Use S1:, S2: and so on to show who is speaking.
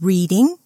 S1: reading